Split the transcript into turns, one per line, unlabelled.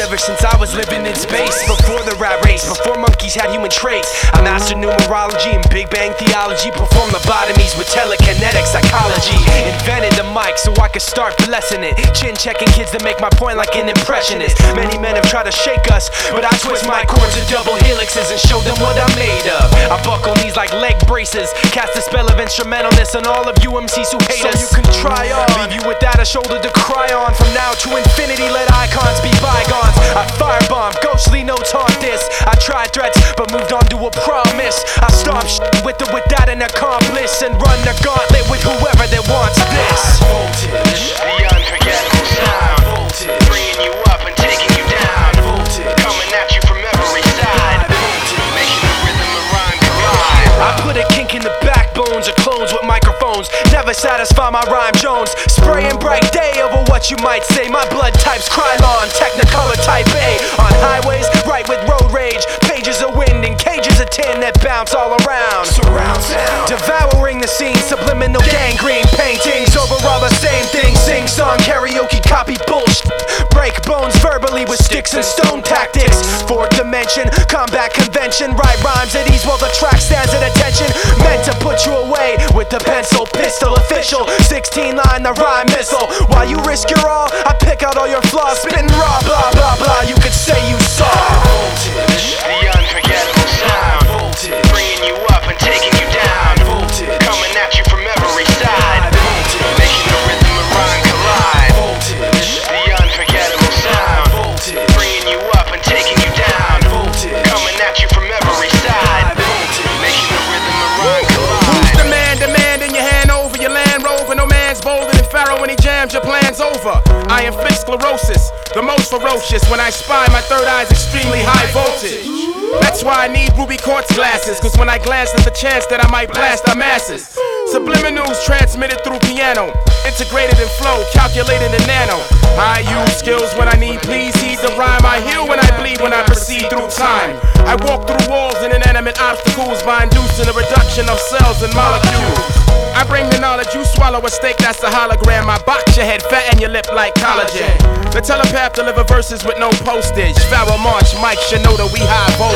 ever since I was living in space. Before the rat race, before monkeys had human traits. I mastered numerology and Big Bang theology. Performed lobotomies with telekinetic psychology. Invented the mic so I could start blessing it. Chin checking kids to make my point like an impressionist. Many men have tried to shake us, but I twist my cords to double helixes and show them what I'm made of. I buckle knees like leg braces. Cast a spell of instrumentalness on all of you MCs who hate
So
us.
you can try on.
Leave you a shoulder to cry on. From now to infinity, let icons be bygones. I firebomb, ghostly notes haunt this. I tried threats, but moved on to a promise. I stop sh- with or without an accomplice and run the gauntlet backbones of clones with microphones. Never satisfy my rhyme Jones. Spraying bright day over what you might say. My blood type's Krylon, Technicolor type A. On highways, right with road rage. Pages of wind and cages of tin that bounce all around. Surround sound. Devouring the scene, subliminal gangrene paintings. Over all the same thing. Sing song, karaoke, copy bullshit. Bones verbally with sticks and stone tactics. Fourth dimension, combat convention. Write rhymes at ease while the track stands at attention. Meant to put you away with the pencil, pistol official. 16 line, the rhyme missile. While you risk your all, I pick out all your flaws. Spitting raw, blah, blah, blah. You could say you saw.
Your plans over. I inflict sclerosis, the most ferocious. When I spy, my third eye's extremely high voltage. That's why I need ruby quartz glasses. Cause when I glance, there's a chance that I might blast the masses. Subliminals transmitted through piano, integrated in flow, calculated in nano. I use skills when I need, please heed the rhyme. I heal when I bleed, when I proceed through time. I walk through walls and inanimate obstacles by inducing a reduction of cells and molecules. I bring the knowledge, you swallow a steak that's a hologram. I box your head, fatten your lip like collagen. The telepath deliver verses with no postage. Pharaoh March, Mike Shinoda, we high voltage.